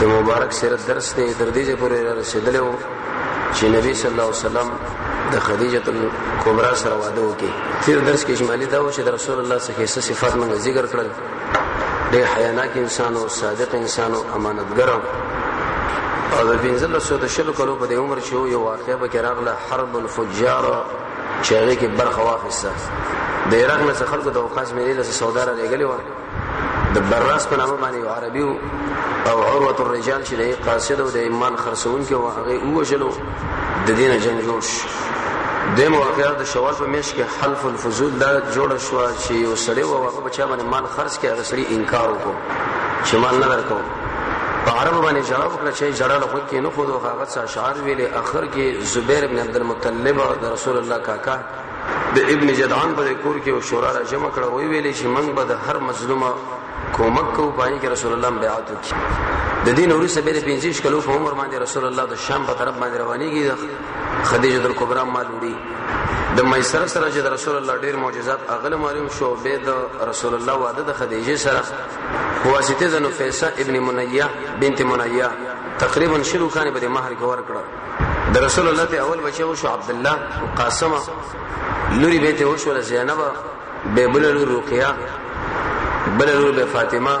د مبارک سیرت درس ته تر دې ځای پورې رسیدلی وو چې نبی صلی الله علیه وسلم د خدیجه الکبرا سره واده وکړي تیر درس کې اجمالی دا و چې د رسول الله څخه څه صفات موږ ذکر کړل ډېر حیاناک انسان او صادق انسان او امانتګر او د بنزل سو د شلو کلو په عمر چې یو واقعیا به کراغله حرب الفجار چې هغه کې برخه واخیسته د عراق نه خلکو د اوقاس مېلې له سوداره لګلې و د براس په نامه باندې عربي او عروه الرجال چې د قاصد او د مال خرڅون کې واغې وژلو د دین جنگ جوړ شو د موافقه د شوال په میش کې حلف الفضول دا جوړ شو چې یو سړی و هغه بچا باندې مال خرڅ کې هغه سړی انکار وکړ چې مال نه درکو په عربو باندې جواب کړ چې جړل خو کې نه خو هغه څه اشعار ویلې اخر کې زبیر ابن عبد المطلب د رسول الله کاکا د ابن جدعان په کور کې او شورا را جمع کړه وی ویلې چې موږ به د هر مظلومه کومک کو باندې کې رسول الله بیعت وکړي د دین اوري سبیل 15 کلو په عمر باندې رسول الله د شام په طرف باندې روانيږي خدیجه در کبرا مال وړي د میسره سره چې د رسول الله ډیر معجزات اغله معلوم شو به د رسول الله واده د خدیجه سره واسطه زنو فیصه ابن منیه بنت منیه تقریبا شلو کانه به مہر کې ور کړه د رسول الله ته اول بچي وشو عبد الله او قاسم لوري به ته وشو زینب به بل لور رقیه بل لور به فاطمه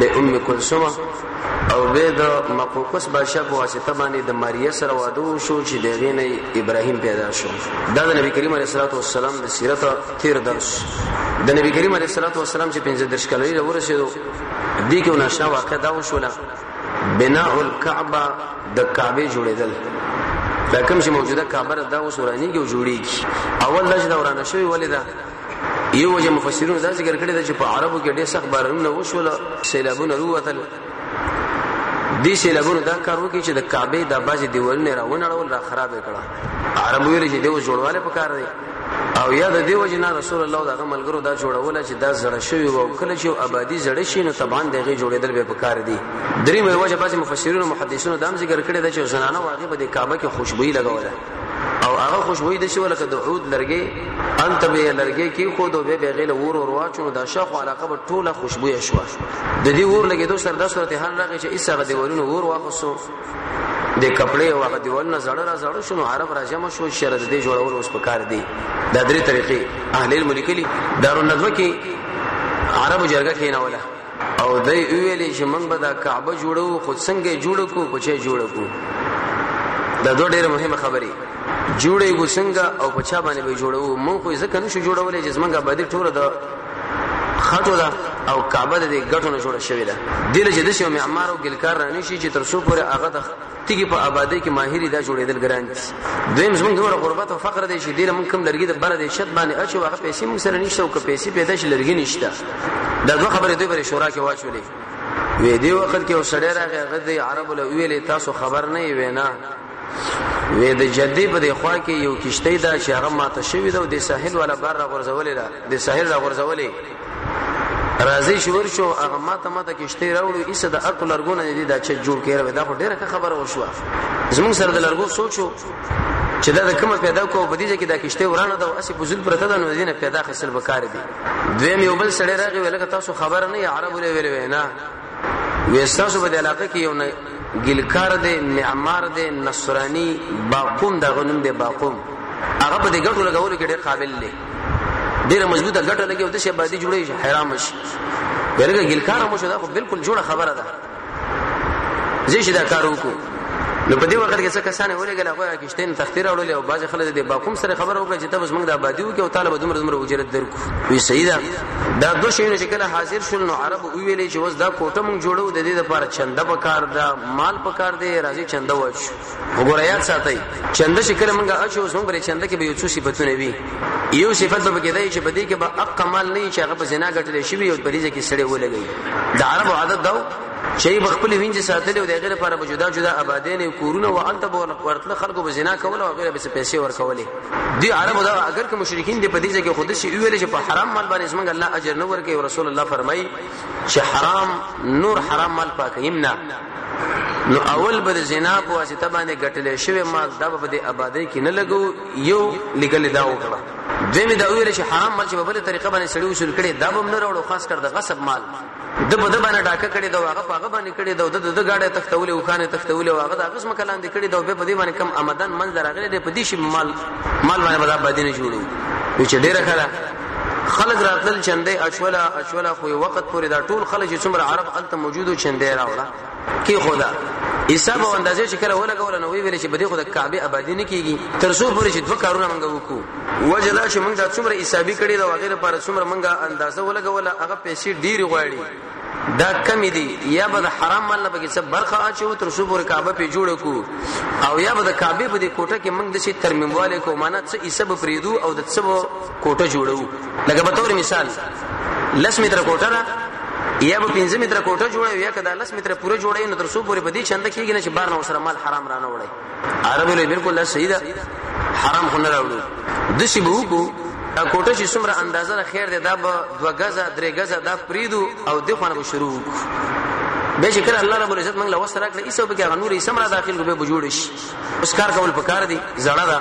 به ام کلثوم او به د مقوقس بادشاہ په واسطه باندې د ماریه سره واده شو چې دغه نه ابراهیم پیدا شو دا د نبی کریم علیه الصلاه والسلام د سیرت تیر درس د نبی کریم علیه الصلاه والسلام چې 15 درش کلوي ورسېدو دې کې ناشنا واقع دا وشوله بناء الکعبه د کعبه جوړېدل دا کوم چې موجوده کعبه دا اوس ورانیږي او جوړیږي اول دا چې دا ورانه شوی ولې دا یو وجه مفسرون دا ذکر کړی دا چې په عربو کې ډېر سخت بارونه وشول سیلابونه وروتل دې سیلابونو دا کار وکړي چې د کعبه د بازي دیوالونه راونړول را خراب کړه عربو ویل چې دیو جوړواله پکار دی او یا د دیو جنا رسول الله دغه ملګرو دا جوړول چې دا زړه شوی او کله چې آبادی زړه شي نو طبعا دغه جوړېدل به پکار دي درې مې وجه بعضی مفسرین او محدثینو دا ذکر کړی دا چې زنانه واغې به د کعبه کې خوشبوئی لګوله او هغه خوشبوئی د شو لکه د عود لرګي انت به لرګي کې خو دوه به غیله ور ور واچو دا شخو علاقه به ټوله خوشبوئی شو د دې ور لګي دوه سر د سره ته هر لګي چې ایسه غدي ورونو ور واخصو د کپړې او هغه دیوال نه زړه را زړه شنو عرب را جمع شو شر د دې جوړول اوس پکار دی دا درې طریقې اهل علم لیکلي دارو ندوه کې عربو جرګه کې نه ولا او د ویلې چې موږ به دا کعبه جوړو خود څنګه جوړ کو په چا جوړ کو دا دوه ډېر مهمه خبرې جوړې ګو څنګه او په چا باندې به جوړو موږ خو ځکه نشو جوړولې چې موږ باندې ټول د خټو ده او کعبه د ګټو نه جوړه شوې ده دله چې د شیو معمار او ګلکار رانی شي چې تر څو پورې هغه د تیګي په آبادی کې ماهری دا جوړېدل ګران دي دویم زموږ دومره غربت او فقر دی چې دله موږ کم لرګي د بره دی شت باندې اچو هغه پیسې موږ سره نشته او که پیسې پیدا شي لرګي نشته دا دوه خبرې دوی پر شورا کې واچولې وې دی وخت کې وسړی راغی غد عربو له ویلې تاسو خبر نه وینا وې د جدي په دی خوا کې یو کشته دا چې هغه ماته شوی دا د ساحل ولا بار را غرزولې دا د ساحل را غرزولې راځي شور شو هغه ماته ماته کشته راوړو ایسه د اکو لرګونه دي دا چې جوړ کړي دا خو ډیره خبره وشو زمون سره د لرګو سوچو چې دا د کومه پیدا کو په دې کې دا کشته ورانه دا اسی په ځل پرته ده نو دینه پیدا خسل بکار دي دویم یو بل سړی راغی ولکه تاسو خبر نه عربو لوي وینا وې ستاسو په علاقه کې یو نه ګلکار دی معمار دی نصرانی باقوم دا غنوم دی باقوم هغه په دې ګټو لګولو کې ډېر قابل دی ډېر مضبوطه ګټه لګي او د شی بادي جوړې شي حرام شي ورګه ګلکار مو شو دا خو بالکل جوړه خبره ده زه شي دا کار وکړو نو په دې وخت کې څه کسانه ولګل هغه شتین تختی راوړل او باز خلک د باکوم سره خبره وکړه چې تاسو موږ د آبادی وکړو او طالب دومره دومره اجرت درکو وی سیدا دا دو شینه چې کله حاضر شول نو عرب ویلې چې وس دا کوټه موږ جوړو د دې لپاره چنده په کار دا مال په کار دی راځي چنده واچ وګوره یاد ساتي چنده چې کله موږ اچو اوس موږ بری چنده کې به یو څه صفاتونه وی یو صفت به کې دی چې بده کې به اق کمال نه چې هغه په زنا ګټل شي او بریزه کې سړی ولګي د عرب عادت دا چې به خپل وینځي ساتلې او د غیر لپاره به جدا جدا آبادین او کورونه او انت به ورتل خلکو به زنا کول او غیر به پیسې ورکولې دی عربو دا اگر که مشرکین دې په دې ځکه خود شي ویل چې په حرام مال باندې زمونږ الله اجر نه ورکړي او رسول الله فرمایي چې حرام نور حرام مال پاکه یمنا نو اول به زنا په واسطه باندې ګټلې شوی مال دا به د آبادی کې نه لګو یو لګل دا وکړه دوی دا ویل چې حرام مال چې په بل طریقه باندې سړی وصول کړي دا به نه راوړو خاص کر د غصب مال د بده باندې ډاکه کړي دا هغه په هغه باندې کړي دا د د غاړه تختولې او خانه تختولې او هغه د هغه سم کلان دي کړي دا به په دې باندې کم آمدن من دراغلي دي په دې شي مال مال باندې بدا باندې نه جوړو چې ډیره خلا خلق راتل چندې اشولا اشولا خو وخت پورې دا ټول خلک چې څومره عرب الته موجودو چندې راوړه کې خدا حساب او اندازې چې کله ولګول نو ویل چې بده خو د کعبه آبادی نه کیږي تر څو پورې چې دوه کارونه موږ وکړو وجدا چې موږ د څومره حسابي کړي دا وغیره پر څومره موږ اندازه ولګول هغه پیسې ډیر غواړي دا کم دي یا به حرام مال نه پکې څه برخه اچو تر څو پورې کعبه په جوړ کو او یا به د کعبه په دې کوټه کې موږ د شي ترمیمواله کو معنا څه حساب پریدو او د څه کوټه جوړو لکه په تور مثال لس متر کوټه ده یا به 15 متر کوټه جوړه یا کدا لس متر پوره جوړه نو تر څو پورې بدی چنده کیږي نه چې بار نو سره مال حرام رانه وړي عربو له بالکل صحیح ده حرام خو نه راوړو د شی به وکړو کوټه چې څومره اندازه خیر ده دا به دوه غزه درې غزه دا پریدو او د خونه به شروع وکړو به چې کله الله رب العزت موږ له وسره کړ ایسو به کې غنور یې سمرا داخل به جوړ شي اوس کار کول پکار دي زړه دا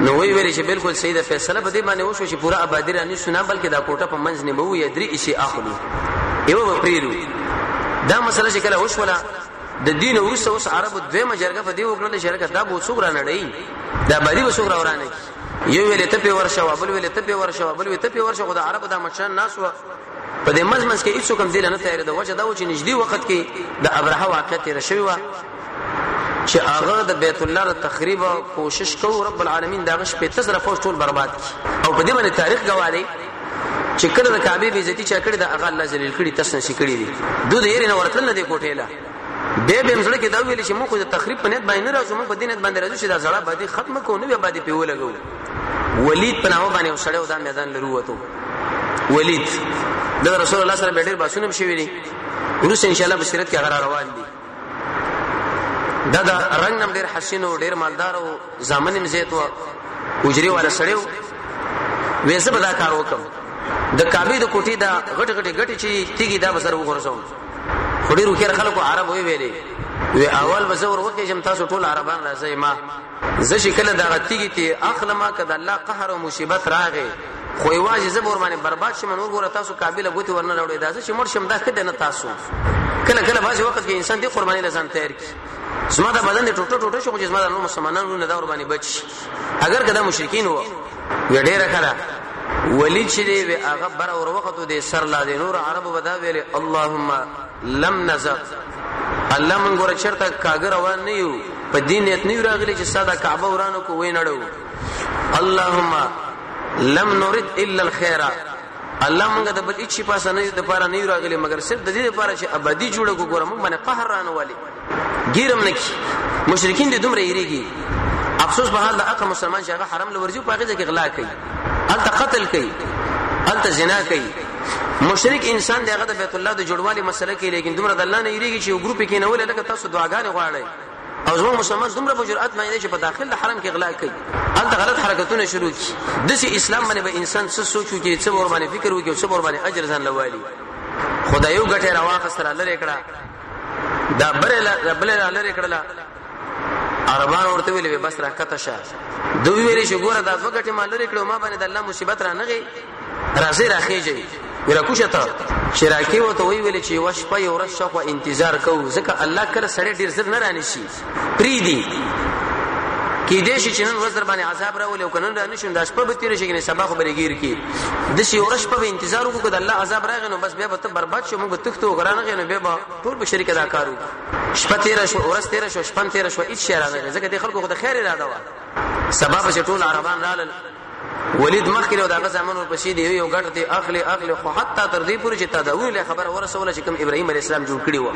نو وی ویل چې بالکل صحیح ده فیصله به دې باندې وشو چې پورا آبادی را نه شونه بلکې دا کوټه په منځ نه به وي درې شي اخلو یو به پریرو دا مسله چې کله وشوله د دین ورسته اوس عربو دوه مجرګه په دې وکړل چې رکه دا بو څوګ را نړۍ دا باندې وسوګ را ورانه یو ویل ته په ورشه وبل ویل ته په ورشه وبل ویل ته په ورشه خدای عربو دا مچان ناس و په دې منځ منځ کې هیڅ کوم ځله نه تیارې د وجه دا و چې نږدې وخت کې د ابرهه واقعیت تیر شوی و چې هغه د بیت الله د تخریب کوشش کو رب العالمین دا غش په تزره فوج ټول برباد او په دې باندې تاریخ گواهی چې کله د کعبه بي عزتي چا کړی دا هغه الله ذلیل کړی تاسو نه سکړی دي دوی یې نه ورتل نه دی کوټه به به زړه کې دا ویل چې موږ د تخریب په نیت باندې نه راځو موږ په دینت باندې راځو چې دا زړه باندې ختم کو نه باندې پیو لګو ولید په نامه باندې وسړیو دا میدان لرو وته ولید د رسول الله سره ډېر باسونه شوی دي ورس ان شاء الله بصیرت کې غره روان دي دا دا رنگ نم ډېر حسین او ډېر مالدار او ځامن هم زیات و اجری والا سړیو وېسه به دا کار وکم د کعبه د کوټې دا غټ غټ غټ چې تیګي دا بسر وګورځم خو ډیر وکړ خلکو عرب وی ویلې وی اول به زور وکړي چې تاسو ټول عربان راځي ما زه شکل دا غتیږي ته اخلمه کده الله قهر او مصیبت راغې خو یواز زبر باندې برباد شمه نور ګوره تاسو قابل غوتی ورنه راوړي دا چې مر شم دا خدای نه تاسو کله کله باز وخت کې انسان دی قرباني لزان تیار کی زما دا بدن ټوټه ټوټه شو چې زما د نور مسلمانانو نه دا قرباني بچ اگر کدا مشرکین و وی ډیره کړه ولی چې دی وی هغه بر اور وخت دی سر لا دی نور عربو بدا ویل اللهم لم نزغ الله مونږ ور چرته کاګر روان نه یو په دین نیت نه راغلی چې ساده کعبه ورانو کو وینړو اللهم لم نرد الا الخير الله مونږ د بل هیڅ پاسه نه د پاره نه راغلی مګر صرف د دې لپاره چې ابدي جوړه کو ګورم مونږ باندې قهر رانه والی ګیرم نکی مشرکین دې دومره یریږي افسوس په حال د اقا مسلمان چې هغه حرم لورځي په هغه کې غلا کوي الته قتل کوي الته زنا کوي مشرک انسان دی هغه د بیت الله د جوړوالي مسله کې لیکن دومره د الله نه یریږي چې یو ګروپ کې نه ولې لکه تاسو دعاګانې غواړئ او زموږ مسلمان دومره په جرأت باندې چې په داخل د حرم کې غلا کوي الته غلط حرکتونه شروع کی د اسلام باندې به انسان څه سوچو چې څه ور باندې فکر وکړي او څه ور باندې اجر ځان لوالي خدایو ګټه راواخه سره لری کړه دا بل را لري کړل عربان ورته ویلې بس را کته شه دوی ویلې چې ګوره دا دوه غټي مال لري کړو ما باندې د الله مصیبت را نغي راځي راخیږي ورا کوشه ته شراکی وته وی ویلې چې وش په یو رش خو انتظار کو ځکه الله کله سړی ډیر زر نه رانیشي پریدي کې دې شي چې نن ورځ در باندې عذاب راولي او کنن را نشون د شپه به تیر شي کې سبا خو بلګیر کې د شي ورځ په انتظار وکړو د الله عذاب راغی نو بس بیا به ته برباد شو موږ تختو غرانه غنو بیا به ټول به شریک ادا کارو شپه تیر شو ورځ تیر شو شپه تیر شو هیڅ شي راغی ځکه د خلکو خو د خیر اراده و سبا به ټول عربان رالل ولید مخکې او دغه زمون ورپسې دی یو غټ دی اخلي اخلي خو حتی تر دې پورې چې تداوی له خبر ورسول چې کوم ابراهیم علی السلام جوړ کړی و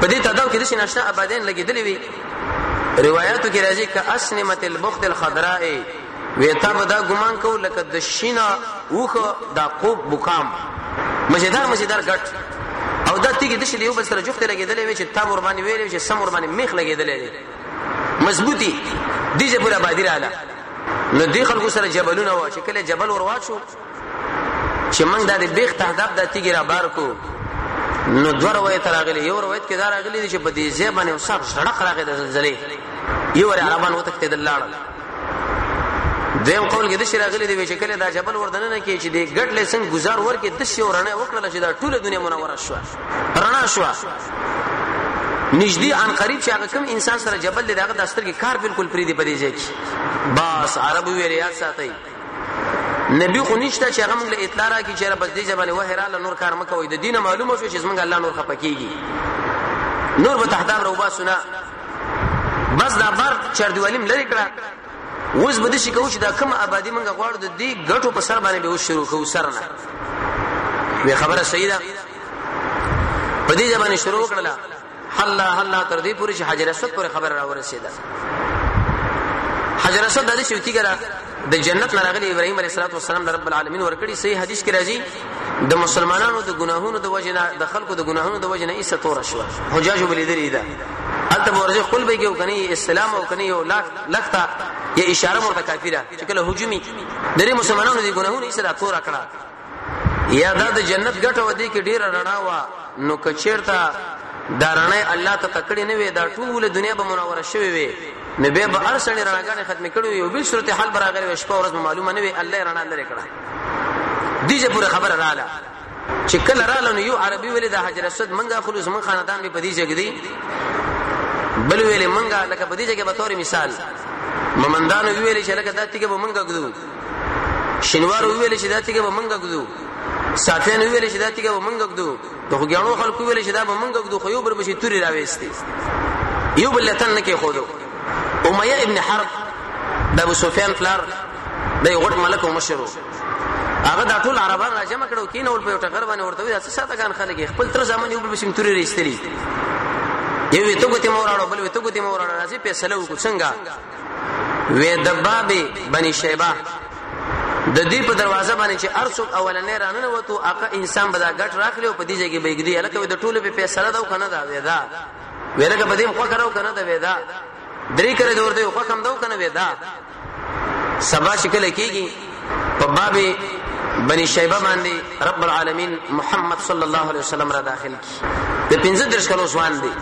په دې تداو کې د شناشنا آبادین لګیدلې وی روایتو کې راځي ک اسنمت البخت الخضراء وی تا به دا ګمان کو لکه د شینا وخه دا قوب بوکام مزیدار مزیدار غټ او دا تیګه د شلی یو بل سره جوخته لګیدلې وی چې تا ور باندې ویلې چې سم ور باندې میخ لګیدلې مضبوطی دی چې پورا بادی رااله نو دی خلکو سره جبلونه و چې کله جبل ور واچو چې موږ د بیخ تهداب د تیګ را بار کو نو دوه روایت راغلي یو روایت کې دا راغلي چې په دې ځای باندې وساب سړک راغی د زلزلې یو ور عربان وته کې د لاړ دیم قول کې د شي راغلي دی چې کله دا جبل وردننه کې چې د ګډ لیسن گزار ورکې د شي ورنه وکړل چې دا ټول دنیا منوره شوه رڼا شو نږدې ان قریب چې هغه کوم انسان سره جبل دی داغه دستر کې کار بالکل پری دی پدې ځای کې بس عربو ویل یاد ساتي نبی خو نشته چې هغه موږ له اطلاع را کی چې را بس دې ځبانه وهراله نور کار مکه وي د دینه معلومه شو چې موږ الله نور خپکیږي نور به تحداب روبا سنا بس دا بار چردوالیم لری کړه اوس به د شي کوو چې دا کوم آبادی موږ غواړو د دې ګټو په سر باندې به اوس شروع کوو سر نه وی خبره صحیح ده په دې ځبانه شروع کړل الله الله تر دې پورې چې حجر اسود پر خبر را ورسېده حجر اسود د دې شوتی ګره د جنت لراغلی ابراهيم عليه السلام د رب العالمین ورکړي صحیح حدیث کې راځي د مسلمانانو د ګناهونو د وجه نه د خلکو د ګناهونو د وجه نه ایسه تور شو حجاج بلی درې ده البته ورځي خپل به یو کني اسلام او کني یو لاخ لخته یا اشاره مو ته کافیره چې کله هجومي درې مسلمانانو د ګناهونو ایسه د تور کړه یا دا د جنت ګټه ودی کې ډیره رڼا وا نو کچیرته دا رڼا الله ته تکړه نه وي دا ټول دنیا به منوره شوي وي نو به به ارسنې رڼاګانې ختم کړي وي او به صورت حال برابر وي شپه ورځ معلومه نه وي الله رڼا لري کړه دیجه پورې خبره رااله چې کله رااله نو یو عربي ویل د حجر اسود منګه خلوص من خاندان به پدیجه کې دی بل ویل منګه لکه پدیجه کې به تور مثال ممندان ویل چې لکه داتې کې به منګه ګذو شنوار ویل چې داتې کې به منګه ګذو ساتین ویل چې داتې کې به منګه ګذو د خوګیانو خلکو ویل چې دا به منګه ګذو خو یو بر بشي توري راويستي یو بل تن نه کې خودو امیه ابن حرب د ابو سفیان فلار د یو غټ ملک او مشر هغه د ټول عربان را جمع کړو کین اول په یو ټغر باندې ورته وی تاسو ساته ګان خلک خپل تر ځامن یو بشم توري رېستلی یو وی ته ګوتې موراړو بل وی ته ګوتې موراړو راځي فیصله وکړو څنګه وې دباب بني شیبه د دې په دروازه باندې چې ارسوب اولنې راننه وته هغه انسان به دا ګټ راخلی او په دې ځای کې بېګدي الکه د ټولو په فیصله دا کنه دا وې دا ویلکه په دې خو کراو کنه دا وې دا درې کړه دور دی خو کم دا کنه وې دا سبا چې کله کېږي په باب بني شیبه باندې رب العالمین محمد صلی الله علیه وسلم را داخل کی د 15 درش کلو ځوان دی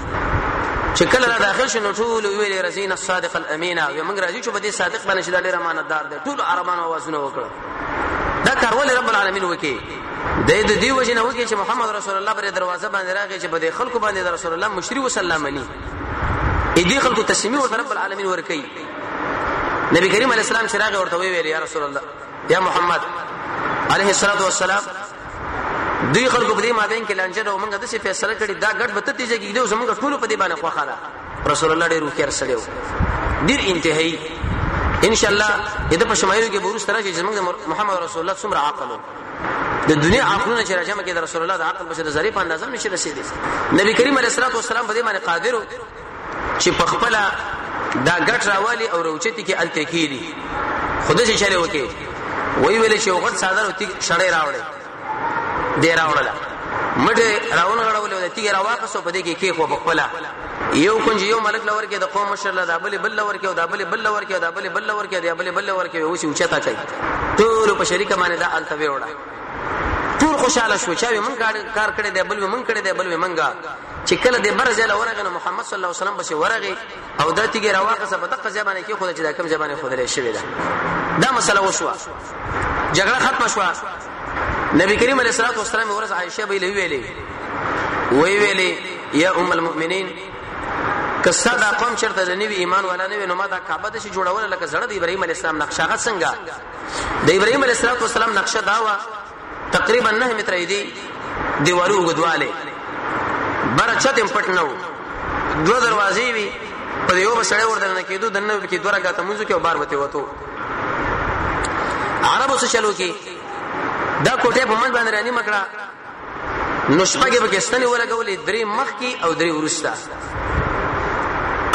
چې کله را داخل شنو ټول ویلې رزین الصادق الامین او موږ راځو چې په دې صادق باندې چې ډېر امانتدار دی ټول عربانو اوازونه وکړه دا کار ولې رب العالمین وکي د دې دی وجه نه وکي چې محمد رسول الله پر دروازه باندې راغی چې په دې خلکو باندې رسول الله مشری وسلامني دې خلکو تسلیمي ورته رب العالمین ورکي نبی کریم علیه السلام چې راغی ورته ویل یا رسول الله یا محمد علیه الصلاۃ والسلام دوی خلکو په دې مابین کې لانجه ده موږ د څه فیصله کړې دا ګډ به تدې ځګې دی زموږ ټول په دې باندې خوخه ده رسول الله ډېر وکړ سړیو ډېر انتهایی ان شاء الله دې په شمایلو کې ورسره راځي چې موږ محمد رسول الله څومره عاقل د دنیا عقلونه چې راځم کې د رسول الله د عقل په ذریعہ په اندازه نشي رسیدي نبی کریم علیه الصلاه والسلام په دې باندې قادر چې په خپل دا ګټ راوالي او روچتي کې الته کیری خود شي چلے وکي وی ویل چې وغت ساده او تیګ شړې راوړې دی راوړل مټه راون غړول او تیګ راواخه سو پدې کې کې خو په خپل یو کنج یو ملک لور کې د قوم مشر له دابل بل لور کې او دابل بل لور کې او دابل بل لور کې دابل بل لور کې اوسې اوچتا کوي ټول په شریک باندې دا الته وروړه ټول خوشاله شو چې مونږ کار کړی دی بل مونږ کړی دی بل مونږه چې کله د بر ځای لورغه نو محمد صلی الله علیه وسلم بس ورغه او د تیګه راوخه سبا دغه ځای باندې کې خو چې دا کوم ځای باندې خو درې شوی دا دا مسله وشوه جګړه ختم شوه نبی کریم علیه الصلاه والسلام ورځ عائشه به ویلې وی ویلې یا ام المؤمنین کستا دا قوم چرته د نوی ایمان ولا نوی نو ما دا کعبه د شي جوړول لکه زړه د ابراهیم علی السلام نقشه غسنګه د ابراهیم علی السلام نقشه دا و تقریبا نه متره دی دیوالو وګدواله بر چت هم پټ نه وو دوه دروازې وي په یو بسړې ورته نه کېدو د نو کې دوه رکعاته مونږ کې او بار وته وته عربو څه چلو کې دا کوټه په من باندې رانی مکړه نو شپږه به کېستنې ولګولې درې مخ کې او درې ورستا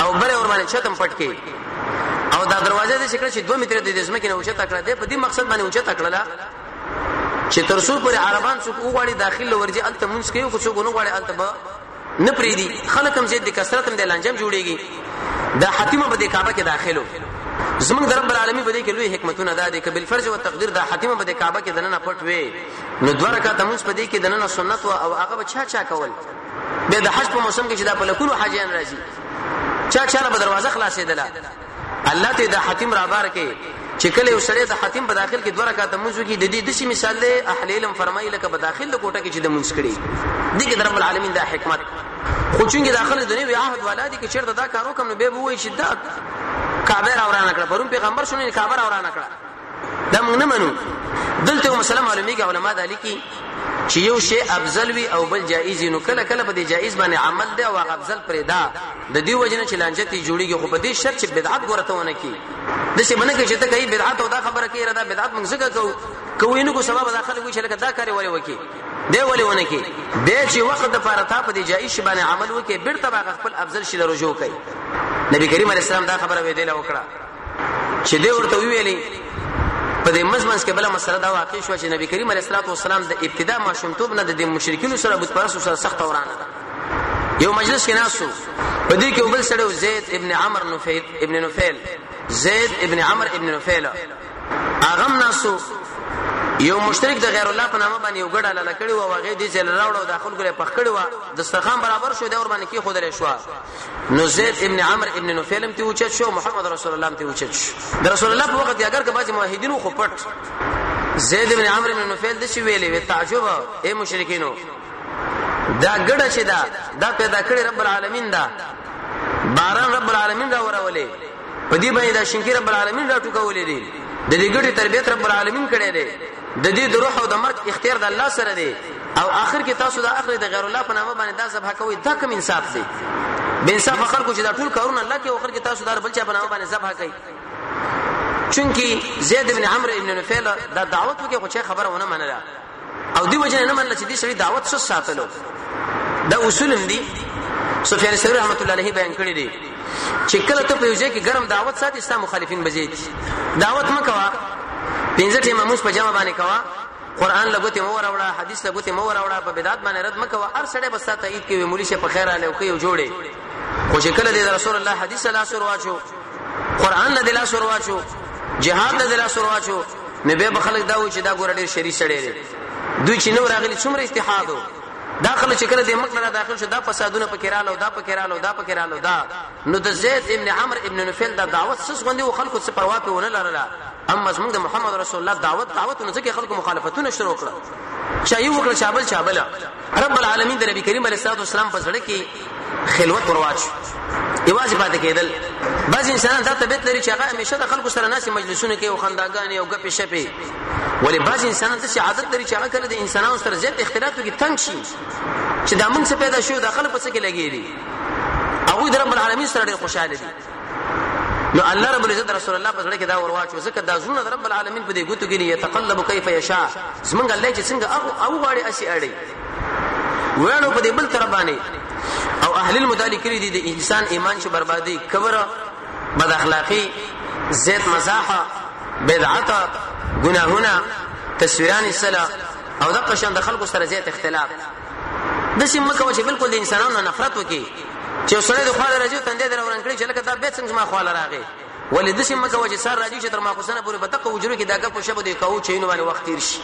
او بل ور باندې چتم پټ کې او دا دروازه دې شکل چې 2 متر دې زمکه نه اوچه تکړه دې په دې مقصد باندې اوچه تکړه چې تر څو پر عربان څوک وغواړي داخله ورځي الته مونږ کوي کو څوک نه غواړي الته به نه پریدي خلک هم زید د کثرت هم د لنجم جوړيږي د حتیمه به د کعبه کې داخلو زمونږ د رب العالمین په دې کې لوی حکمتونه ده د کبل فرض او تقدیر د حتیمه په کعبه کې دنه پټ وي نو دوه رکعات موږ په دې کې دنه سنت او هغه بچا چا کول به د حج په موسم کې چې دا په لکونو حاجیان راځي چا چا له دروازه خلاصې ده الله ته د حتیم را بار کې چې کله یو سړی د حتیم په داخل کې دوه رکعات منځو کې د دې د شي مثال دی اهل علم فرمایي لکه په داخل د کوټه کې چې د منځ کړي دغه رب العالمین د حکمت خو چونګې داخله د نوې عهد والا دي کې چیرته دا کارو کوم نو به وایي چې دا کعبه را ورانه کړه پرون پیغمبر شونه کعبه را ورانه کړه دا موږ نه منو دلته یو مسله معلومیږي علما دا لیکي چې یو شی افضل وي او بل جایز نو کله کله په دې جایز باندې عمل دی او هغه افضل پرې دا د دې وجنه چې لانجتي جوړیږي خو په دې شرط چې بدعت ګورته ونه کی د څه باندې چې ته کوي بدعت او دا خبره کوي دا بدعت موږ څنګه کوو کوی نو کو سبب دا خلک وی چې لکه دا کاری وره وکی دی ولې ونه کی د چې وخت د فارغ تا په دې جایز شی باندې عمل وکي بیرته باغ خپل افضل شي له رجوع کوي نبی کریم علیه السلام دا خبره ویله وکړه چې دی ورته ویلي په دې مزمنس کې بل مسله دا واقع شو چې نبی کریم علیه الصلاه والسلام د ابتدا ماشومتوب نه د مشرکینو سره بت پرسو سره سخت ورانه ده یو مجلس کې ناسو په دې کې بل سره زید ابن عمر نفیل ابن نفیل زید ابن عمر ابن نفیل اغم ناسو یو مشترک د غیر الله په نامه باندې یو ګډه لاله کړي و هغه دې چې راوړو داخل کړي پخ کړي و د سترخان برابر شو د اور باندې کې خود لري شو نو زید ابن عمر ابن نفیل هم تی اوچت شو محمد رسول الله هم تی اوچت شو د رسول الله په وخت کې اگر که بعضی موحدینو خو پټ زید ابن عمر ابن نفیل د شي ویلې وی تعجب اے مشرکینو دا ګډه چې دا دا پیدا کړی رب العالمین دا باران رب العالمین دا وراولې په دې باندې دا شینکی رب العالمین را ټوکولې دي د دې ګټې تربیت رب العالمین کړې دي د دې د روح او د مرګ اختیار د الله سره دی او آخر کې تاسو دا اخلي د غیر الله په نامه باندې دا ذبح کوي دا کوم انصاف دی به انصاف خلکو چې دا ټول کارونه الله کې اخر کې تاسو دا بل چا په نامه باندې ذبح کوي چونکی زید بن عمرو ابن نفیل دا دعوت وکړي خو چې خبره ونه منله او دی وجه نه منل چې دې سړي دعوت څه ساتلو دا اصول هم دي سفیان ثوری رحمت الله علیه بیان کړی دی چې کله ته په یو ځای کې ګرم دعوت ساتي ستا مخالفین بزید دعوت مکوا پنځه ټیمه موږ په جمع باندې کوا قران لګوتې مو وراوړه حدیث لګوتې مو وراوړه په بدعت باندې رد مکوا هر سړی بس ته عید کې وی مولي شه په خیر اله کوي جوړي خو چې کله د رسول الله حدیث لا سر واچو قران له دلا سر واچو جهاد له دلا سر واچو نو بیا به خلک دا و چې دا ګور ډیر شری سړی دی دوی چې نو راغلی څومره اتحاد و دا خلک چې کله د مکه را داخل شو دا فسادونه پکې رالو دا پکې رالو دا پکې رالو دا نو د زید ابن عمرو ابن نفیل دا دعوت سس غوندي او خلکو څه پروا په ونه لرله اما زمونږ د محمد رسول الله دعوت دعوت نو ځکه خلکو مخالفتونه شروع کړه چا یو وکړه چابل چابل رب العالمین د نبی کریم علیه الصلاه والسلام په زړه کې خلوت ورواچ یوازې پاتې کېدل بعض انسانان دا طبیعت لري چې هغه همیشه د خلکو سره ناسي مجلسونه کوي او خنداګانې او ګپې شپې ولې بعض انسانان چې عادت لري چې هغه کله د انسانانو سره زیات اختلاف کوي تنگ شي چې دا موږ څه پیدا شو د خلکو څخه لګېږي هغه د رب العالمین سره ډېر خوشاله دي نو الله رب العزت رسول الله په زړه کې دا ورواچو ځکه دا زړه د رب العالمین په دې ګوتو کې یتقلب کیف یشا زمونږ الله چې څنګه او او غاړي اسی اړي وړو په دې بل تر باندې او اهل المدالک کړي دي د انسان ایمان چې بربادي کبر بد اخلاقی زیت مزاحه بدعت ګناهونه تصویران السلام او د قشن د خلکو سره زیات اختلاف د سیم مکو چې بالکل د انسانانو نفرت وکي چې سره د خاله راځي تندې در وران کړی چې لکه دا به څنګه ما خاله راغی ولې د سیم مکو چې سر راځي چې تر ما کو سنه پورې په تکو وجرو کې دا غپ شبو دی کو چې نو باندې وخت تیر شي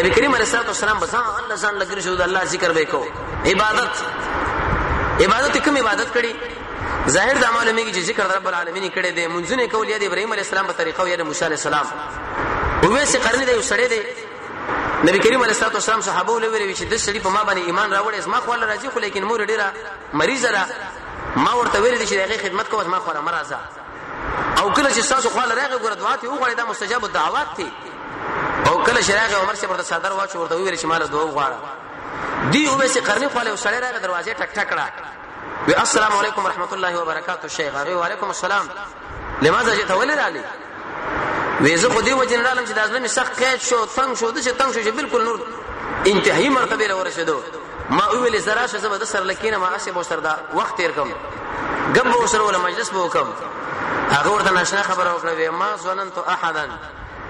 نبی کریم علیه الصلاه والسلام بزان الله ځان لګر شو د الله ذکر وکاو عبادت عبادت کوم عبادت کړي ظاهر د معلومیږي چې ذکر رب العالمین کړي دي منځونه کول یا د ابراهیم علی السلام په طریقه او یا د موسی علی السلام وې سي قرنې دی وسړې دی نبی کریم علیه الصلاه والسلام صحابه ولې ویل چې د سړي په ما باندې ایمان راوړې زما خو الله راضي خو لیکن مور ډیره مریضه ده ما ورته ویل چې هغه خدمت کوه ما خو را مرزه او کله چې تاسو خو الله راغی ګور دعا ته وغوړې دا مستجاب الدعوات دي او کله چې راغی عمر څخه ورته صدر واچو ورته ویل چې مال دوه غواړه دی او به سي قرني خو له سړی راغی دروازه ټک ټک کړه السلام علیکم ورحمت الله وبرکاته شیخ هغه وعلیکم السلام لماذا جئت ولې راغلی وې زه خو دې وجه نه رالم چې دا زمې سخت قید شو تنگ شو د چې تنگ شو چې بالکل نور انتهایی مرتبه له ورسېدو ما ویل زرا شه زما د سر لکینه ما اسه بو سر دا وخت تیر کوم غب بو سر ولا مجلس بو کوم هغه ورته ناشنا خبره وکړه ما ظننت احدا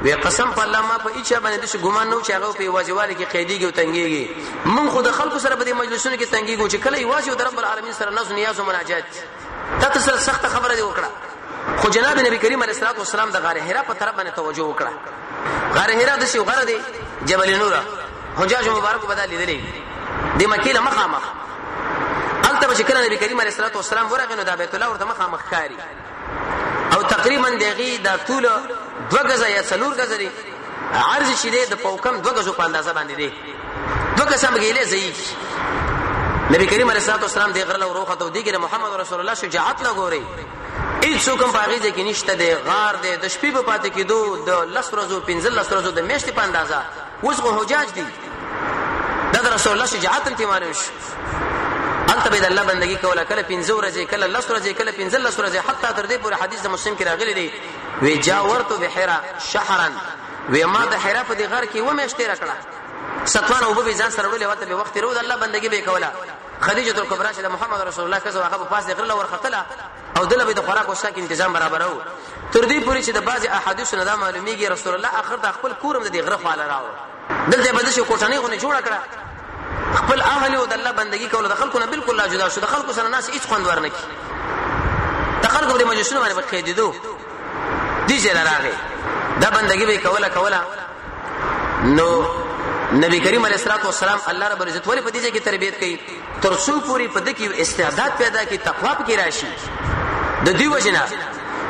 وی قسم په الله ما په هیڅ باندې د ګمان نه چې هغه په واجباله کې قیدیږي او تنګيږي من خود خلکو سره په دې مجلسونو کې تنګيږي چې کله یوازې د رب العالمین سره ناز نیاز او مناجات دا ته سره سخت خبره دی وکړه خو جناب نبی کریم علیه الصلاه والسلام د غار حرا په طرف باندې توجه وکړه غار حرا د شی غره دی جبل نور حجاج مبارک بدل لیدلې د مکې له مخه مخ البته چې کله نبی کریم علیه الصلاه والسلام ورغی نو د بیت الله ورته مخه مخ کاری او تقریبا دغه د طول دوه غزه یا څلور غزه عرض چې د پوکم دوه غزو په اندازه باندې دی دو قسم غیله ضعیف نبی کریم علیه الصلاه والسلام دی غرله وروخه ته دی ګره محمد رسول الله شجاعت لا ګوري هیڅ کوم باغی ځکه نشته دی غار دی د شپې په پاتې کېدو د لس ورځو پنځل لس ورځو د میاشتې په اندازه اوس غو حجاج دی دا رسول الله شجاعت ته معلوم شو انت به د الله بندگی کوله کله پنځه ورځې کله لس ورځې کله پنځه لس ورځې حتی تر دې پورې حدیث د مسلم کې راغلی دی وی جاورت بحرا شهرا وی ما د حرا په دې غر کې و میشته راکړه ستوان او به ځان سره وړلې وته به وخت ورو د الله بندگی به کوله خدیجه تل کبرا چې محمد رسول الله کزو هغه په پاس د غر لور خطله او دله به د خوراک او ساک تنظیم برابرو تر دې پورې چې د بعض احادیث نه دا معلومیږي رسول الله اخر د خپل کورم د غره خاله راو دلته به د شو کوټنۍ غونه جوړ کړه خپل اهل او د الله بندگی کول د خلکو نه بالکل لا جدا شو د خلکو سره ناس هیڅ خوند ورنه کی د خلکو د مجلسونو باندې مخې دي دو دي چې راغی دا بندگی به کوله کوله نو نبی کریم علیه الصلاه والسلام الله رب العزت ولې په دې ځای کې تربيت کوي تر څو پوری په دې کې استعداد پیدا کی تقوا کې راشي د دې وجنه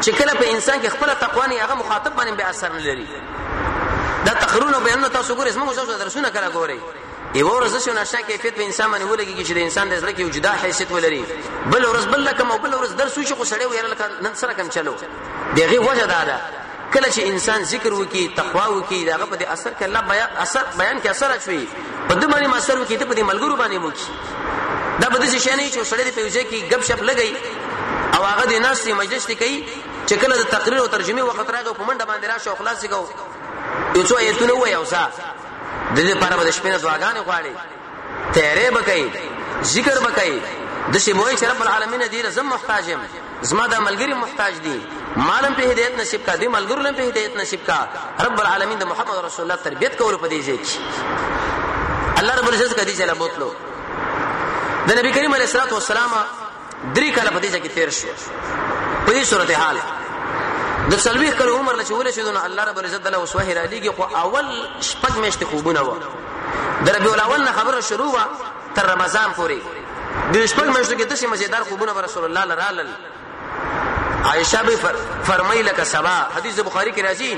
چې کله په انسان کې خپل تقوا نه هغه مخاطب باندې به اثر نه لري دا تقرونه بیانونه تاسو ګورئ زموږ تاسو درسونه کله ګورئ یو ورځ چې نشه کیفیت په انسان باندې ولګي چې د انسان د زړه کې وجدا حیثیت ولري بل ورځ بل کم او بل ورځ درس وشي خو سړی ویره لکه نن سره کم چلو دغه وجه دا ده کله چې انسان ذکر وکي تقوا وکي داغه په اثر کې الله بیان اثر بیان کې اثر اچوي په دې باندې اثر وکي ته په دې ملګرو باندې مو دا به د شي نه چې سړی په یوځای کې غب شپ لګي او هغه د ناس مجلس ته کوي چې کله د تقریر او ترجمه وخت راغی په منډه باندې راشه او خلاص کو یو څو ایتونه وای او ځا د دې لپاره به شپې نه دعاګانې غواړي تیرې بکای ذکر بکای د شی موي چې رب العالمین دې زم محتاج يم زما د ملګری محتاج دي مالم په هدایت نصیب کا دې ملګرو لم په هدایت نصیب کا رب العالمین د محمد رسول الله تربیت کول په دې ځای کې الله رب العزت کدي چې لا بوتلو د نبی کریم علیه الصلاه والسلام درې کاله په دې ځای کې تیر شو په دې صورتحال د سلويخ کله عمر نه چولې شو نو الله رب العزت له وسوه را لګي خو اول شپږ میاشتې خوبونه و د ربيع الاول نه خبره شروع وا تر رمضان پورې د شپږ میاشتو کې داسې مزیدار خوبونه رسول الله لرالل عائشہ به فرمایي لکه سبا حدیث بخاری کې راځي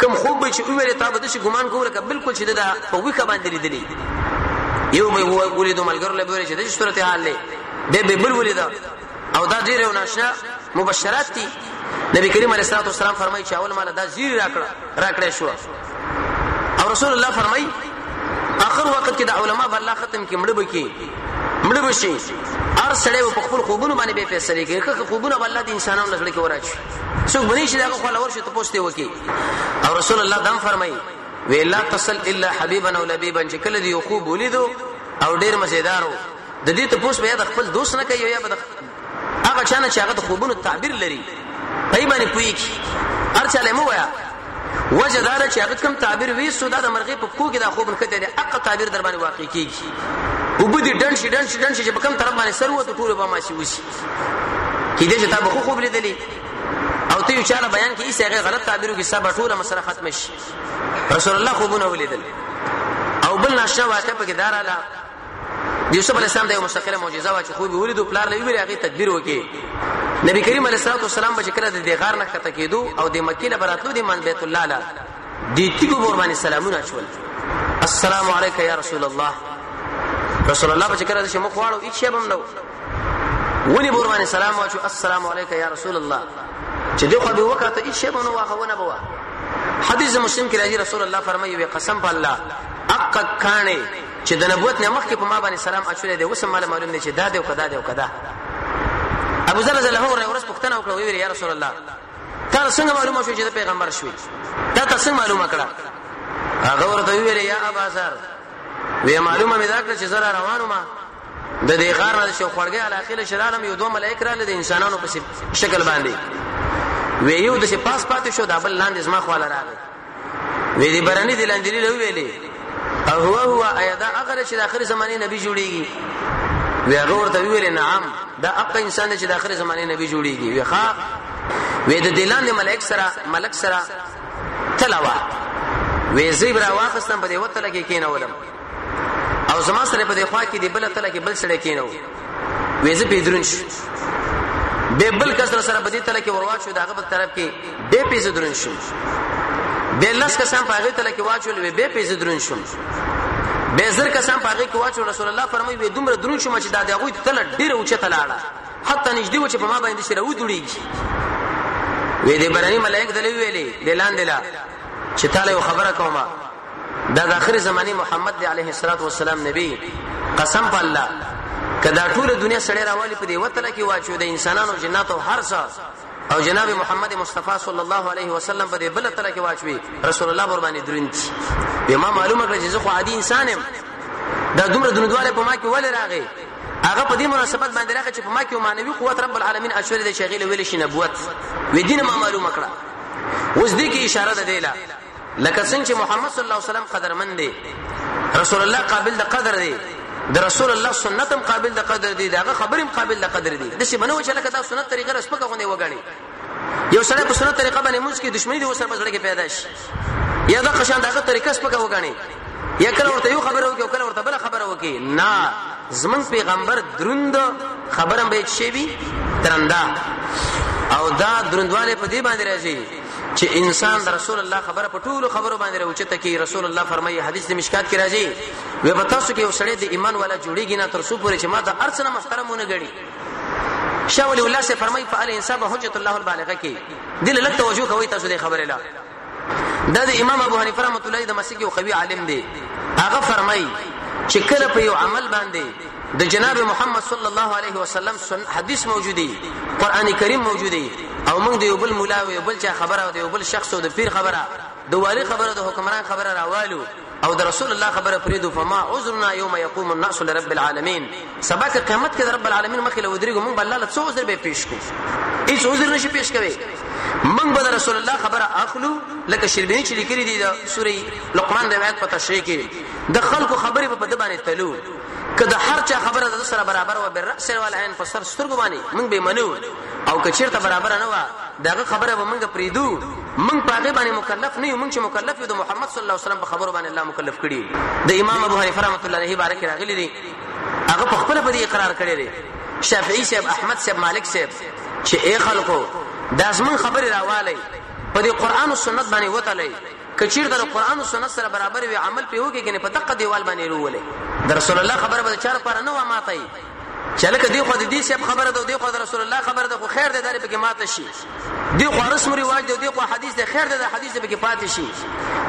کوم خوب به چې ویل تا به داسې ګمان کوو لکه بالکل چې دا په وخه باندې لیدلی یو به ولید ملګرو له بوري چې د صورت حال له به به بل ولیدا او دا ډیر یو ناشنا مبشرات دي نبی کریم علیه الصلاه والسلام فرمایي چې اول مال دا زیر راکړه راکړې شو او رسول الله فرمایي اخر وخت کې د علما بل ختم کې مړ بکی مړ بشي هر سړی په خپل خوبونو باندې به فیصله کوي که خوبونه بل د انسانانو لږ کې ورچ څو بنې شي دا خو لور شي ته پوښتې وکي او رسول الله دم فرمایي ویلا تصل الا حبیبا او لبیبا چې کله دی خوب ولیدو او ډیر مزیدارو د دې ته پوس بیا د خپل دوست نه کوي یا به د هغه چانه چې هغه د خوبونو تعبیر لري پای باندې پوي کی هر چا له مو ویا وجه دا چې هغه کوم تعبیر وی سو دا د مرغې په کوګه د خوب نه کته دی اقا تعبیر در باندې واقع کیږي او بده ډن شي ډن شي ډن شي چې په کوم طرف باندې سر وته ټول به ما شي وسی کیدې چې تا به خو خوب لیدلی او ته یو چاله بیان کې ایسه هغه غلط تعبیرو کې سبا ټوله مسله ختم شي رسول الله خوبونه ولیدل او بل نشه واقع په کې داراله د یوسف علی السلام د یو مستقله معجزه وا چې خوب ولیدو پلار لوي ویل هغه تدبیر وکي نبی کریم علیه الصلاه والسلام به کله د غار نه کته کېدو او د مکې له براتلو د من بیت الله لا د تیګو ور باندې سلامونه چول السلام علیک یا رسول الله رسول الله به کله چې مخ واړو هیڅ شی بم نو ونی ور باندې سلام واچو السلام علیک یا رسول الله چې دغه به وکاته هیڅ شی بم نو واخه ونه بوا حدیث مسلم کې راځي رسول الله فرمایي وي قسم په الله اق کانه چې د نبوت نه مخکې په ما باندې سلام اچولې دی اوس هم مال معلوم دی چې دا دی او کدا دی او کدا ابو ذر رضی الله عنه ورس پښتنه وکړه ویل یا رسول الله تا څنګه معلومه شو چې د پیغمبر شوی تا ته څنګه معلومه کړه هغه ورته ویل یا ابا ذر وی معلومه مې دا کړ چې زرا روانو ما د دې غار نه شو خړګي علاقه له شرالم یو دوه ملائک را لید انسانانو په شکل باندې وی یو د پاس پاتې شو دا بل لاندې زما خواله راغی وې دې برانی دي لنجلی لو ویلې او هو هو ايدا اخر چې د اخر زمانه نبی جوړيږي وی هغه ورته ویل نعم دا اپ انسان چې د اخر زمانه نبی جوړيږي وی ښا وې د دلان د ملک سره ملک سره تلوا وې زیب را واخستم په دې وته لکه کینولم او زما سره په دې خوا کې دی بل تل کې بل سره کینو وېزه پیدرون شو به بل کس در سره بدی تل کې ورواچ شو داغه په طرف کې به پیسې درون شو به لس کسان په هغه تل کې واچول وی به پیسې درون شو به زر کسان په هغه کې واچو رسول الله فرمایي وی دومره درون شو چې دا دغه تل ډیره اوچه تلاړه حتی نږدې و چې په ما باندې شروع جوړیږي وې دې برني ملائک دلې ویلې دلان دلا چې تعالی خبره کومه دا د اخر زمانه محمد دی علیه الصلاۃ والسلام نبی قسم په الله کدا ټول دنیا سړی راوالی په دې وتل کې واچو د انسانانو جنات او هر څه او جناب محمد مصطفی صلی الله علیه وسلم په دې بل تل کې واچوي رسول الله ور باندې درینت ما معلومه کړ چې زه خو عادي انسان یم دا دومره دندواله په ما کې ولې راغی هغه په دې مناسبت باندې راغی چې په ما کې معنوي قوت رب العالمین اشور دې شغیل ویل شي نبوت و دین ما معلومه کړه اوس دې کې اشاره ده دیلا لکه څنګه چې محمد صلی الله علیه وسلم قدرمن دی رسول الله قابل د قدر دی د رسول الله سنت هم قابل د قدر دی داغه خبرې هم قابل د قدر دی د څه بنو چې لکه دا سنت طریقه رس پکه غونې وګڼي یو سره په سنت طریقه باندې موږ کې دښمنی د وسره بسړه کې پیدا شي یا دا قشان داغه طریقه رس پکه وګڼي یا کله ورته یو خبره وکي او کله ورته بل خبره وکي نه زمون پیغمبر دروند خبرم به شي وي ترنده او دا دروندواله په دې باندې راځي چې انسان د رسول الله خبره په ټولو خبرو باندې راوچته کی رسول الله فرمایي حدیث د مشکات کې راځي وې په تاسو کې وسړې د ایمان ولا جوړیږي نه تر څو پورې چې ما د ارسنه محترمونه غړي شاه ولی الله سے فرمایي په ال انسان حجت الله البالغه کې دل لته توجه کوي تاسو د خبره لا دا د امام ابو حنیفه رحمۃ اللہ د مسیح یو قوي عالم دی هغه فرمایي چې کله په یو عمل باندې د جناب محمد صلی الله علیه وسلم حدیث موجودی قران کریم موجودی او موږ د یو بل مولا او یو بل چا خبره او د یو بل شخص او د پیر خبره د والی خبره د حکمران خبره راوالو او د رسول الله خبره پریدو فما عذرنا یوم یقوم الناس لرب العالمین سبا کې قیامت کې د رب العالمین مخې له ودرېږو موږ بل له څو عذر به پیش کو هیڅ عذر نشي پیش کوي موږ به رسول الله خبره اخلو لکه شربینی چې لیکلي دي د سورې لقمان د آیات په تشریح کې د خلکو خبره په بده باندې تلو که د هر چا خبره د سره برابر و بر رأس وال عین په سر سترګو باندې موږ به منو او که چیرته برابر نه و دغه خبره به موږ پریدو موږ په هغه باندې مکلف نه یو موږ چې مکلف یو د محمد صلی الله علیه وسلم په خبرو باندې الله مکلف کړی د امام ابو حنیفه رحمۃ اللہ علیہ بارک راغلی دی هغه په خپل په دې اقرار کړی دی شافعی صاحب احمد صاحب مالک صاحب چې اے خلکو دا زمون خبره راوالی په دې قران او سنت باندې وته که چیرته د قران او سنت سره برابر وي عمل په هوګي کنه په دقه دیوال باندې روولې د رسول الله خبره به چار پر نه و ماته ای چې لکه دی خو د دې سب خبره ده دی خو د رسول الله خبره ده خو خیر دې داري پکې ماته شي دی خو رسم رواج دی دی خو حدیث دې خیر دې حدیث دې پکې پاتې شي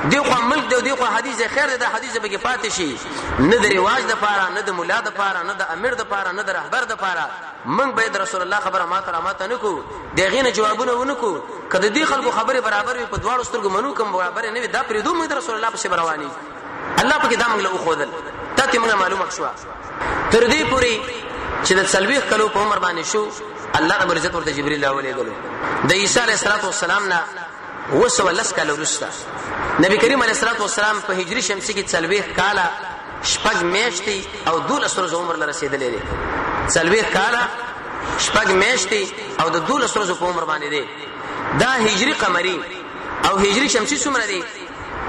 دی خو ملک دې دی خو حدیث دې خیر دې حدیث دې پکې پاتې شي نه د رواج د پاره نه د مولا د پاره نه د امیر د پاره نه د رهبر د پاره موږ باید د رسول الله خبره ماته را ماته نه کو د هغې نه جوابونه ونه کو که د دې خلکو خبرې برابر وي په دواړو سترګو منو کوم برابر نه وي دا پرېږدو موږ د رسول الله پسې رواني الله پکې دا موږ له وښودل دا ته موږ معلومه شوه تر دې پورې چې د څلوېښت کلو په عمر باندې شو الله رب العزت ورته جبريل راولېږلو د عيسی عليه السلام نه وسو لس کال وروسته نبی کریم علیه الصلاه والسلام په هجری شمسی کې څلويخ کاله شپږ میاشتې او دولس ورځې عمر لره رسیدلې دي څلويخ کاله شپږ میاشتې او د دولس ورځې په عمر باندې دي دا هجری قمری او هجری شمسی څومره دي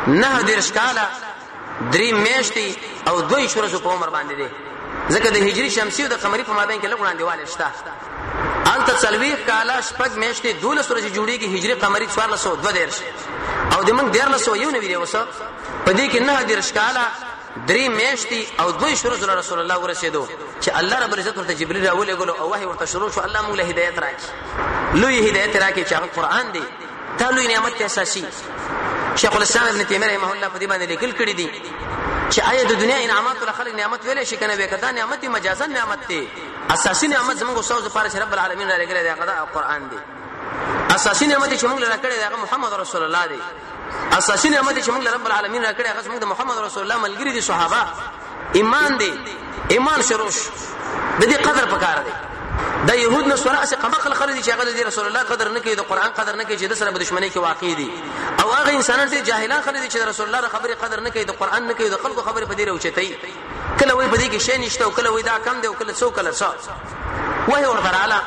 نه درش کاله درې میاشتې او دوه ویشت ورځو په عمر باندې دی ځکه د هجري شمسي او د قمري په مابین کې لږ وړاندېوالی شته هلته څلوېښت کاله شپږ میاشتې دولس ورځې جوړېږي هجري قمري څوارلس سوه دوه دېرش او د موږ دیارلس سوه یو نوي دی اوس په دې کې نهه دېرش کاله درې میاشتې او دوه ویشت ورځو رسول الله ورسېدو چې الله رب العزت ورته جبريل راولېږلو او وحي ورته شروع شو الله موږ له هدایت راکړي لوی هدایت راکړي چې هغه قرآن دی دا لوی نعمت ته اساسي شیخ الاسلام ابن تیمیه رحمه الله په دې باندې لیکل کړی دی چې آیا د دنیا انعامات له خلک نعمت ویلې شي کنه به کدا نعمت مجازا نعمت دی اساسي نعمت زموږ استاد لپاره چې رب العالمین را لګره دی هغه د قران دی اساسي نعمت چې موږ لپاره کړی دی هغه محمد رسول الله دی اساسي نعمت چې موږ رب العالمین را کړی هغه موږ د محمد رسول الله ملګری دي صحابه ایمان دی ایمان شروش د دې قدر پکار دی د يهود نه سره اسه قمخ الخرج چې هغه د رسول الله قدر نه کوي د قران قدر نه کوي چې د سره دښمنۍ کې واقع دي او هغه انسانان چې جاهلان خلک چې د رسول الله خبره قدر نه کوي د قران نه کوي د خلکو خبره په دې راوچتای کله وای په دې کې شې نشته او کله وای دا کم دی او کله څو کله څو وای ورته رااله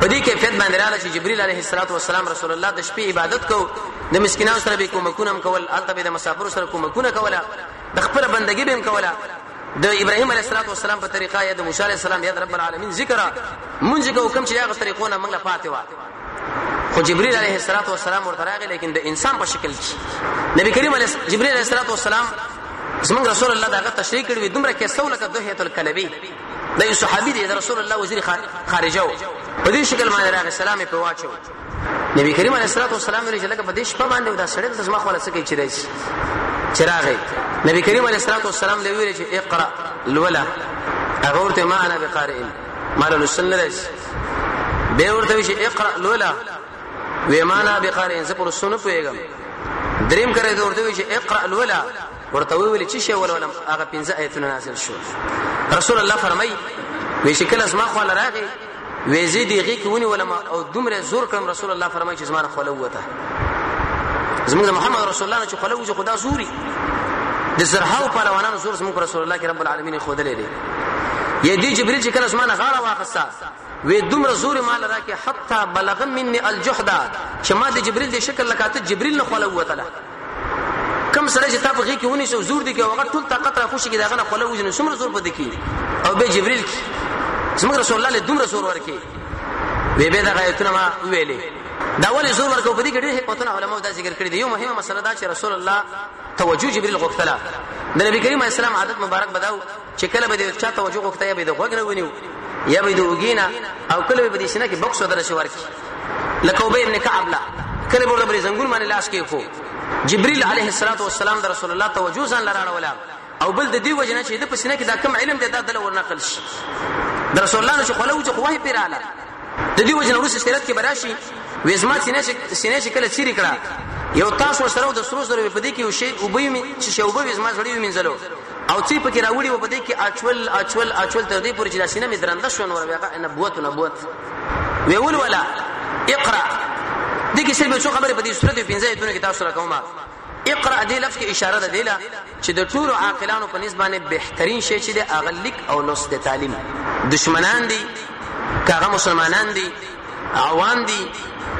په دې کې فیت باندې رااله چې جبرئیل علیه السلام رسول الله د شپې عبادت کو د مسکینانو سره به کومکونه کول البته د مسافر سره کومکونه کوله د خپل بندګي بهم کوله د ابراهيم عليه السلام په طریقه یا د موسی عليه السلام یا د رب العالمین ذکر مونږ کو کوم چې هغه طریقو نه موږ لا پاتې و خو جبريل عليه السلام ورته راغی لیکن د انسان په شکل کې نبی کریم علیه جبريل عليه السلام زمونږ رسول الله داغه تشریح کړی دومره کې سوله کا دهیت الکلبی د یو صحابي دی رسول الله وزیر خارجه په دې شکل باندې راغی سلام په واچو نبی کریم علیه الصلاه والسلام ویل چې لکه په دې شپه باندې او دا سړی د زما خپل څه کوي چې راځي چراغه نبی کریم علیه الصلاه والسلام له ویل چې اقرا الولا هغه ورته ما انا بقارئ ما له سنت راځي به ورته چې اقرا الولا وې ما انا بقارئ زه پر سنت پويګم دریم کرے دا ورته چې اقرا الولا ورته ویل چې شی ولولم هغه 15 آیتونه نازل شو رسول الله فرمای وی چې کله زما خو لراغه ویزه دی غی کې ونیول ما او دومره زور کړم رسول الله فرمایي چې زما نه خوله وته زموږ محمد رسول الله چې خوله وځي خدا زوري د زرهاو پهلوانانو زور زموږ رسول الله کې رب العالمین خو دلې دی یې دی جبريل چې کله اسمانه غاړه واخسته وې دومره زور مال را کې حتا بلغ مني الجحدا چې ما د جبريل د شکل لکاته جبريل نه خوله وته کم سره چې تا په غي کې ونی سو زور دي کې هغه ټول طاقت را خوشي کې داغه نه خپل وزن سمره زور پد کی او به جبريل کی زموږ رسول الله له دومره زور ورکی وی به دا غایتونه ما ویلې دا ولې زور ورکو په دې کې ډېر حکمتونه علماء دا ذکر کړی دی یو مهمه مسله دا چې رسول الله توجه جبريل غوښتله د نبی کریم اسلام عادت مبارک بداو چې کله به د چا توجه غوښته یا به د غوږ نه ونیو یا به د اوګی نه او کله به د سینه کې بکس ودره شي ورکی لکه وبې ابن کعب لا کله به د زنګون باندې لاس کې خو جبريل عليه الصلاه والسلام د رسول الله توجه ځان لراړه ولا او بل د دې وجنه چې د پسینه کې دا کم علم دی دا دل ورنقل شي د رسول الله نشه خلوج قوه پیراله د دې وجنه روس سیرت کې براشي وېزما سینې سینې شکل سری کړه یو تاسو سره د سرو سره په دې کې یو شی وبوي چې شی وبوي وېزما سره یو منځلو او څۀ پکې راوړي وو په دې کې اچول اچول اچول تر دې پورې چې دا سینه مې درنده شو نو هغه نبوت نبوت وی ولولا اقرا دې کې صرف څو خبرې په دې سورته 15 ایتونو کې تاسو راکومه اقرا دې لفظ کې اشاره ده دیلا چې د ټولو عاقلانو په نسبت باندې بهترین شی چې د اغلیک او لوست د تعلیم دشمنان دي کاغه مسلمانان دي عوام دي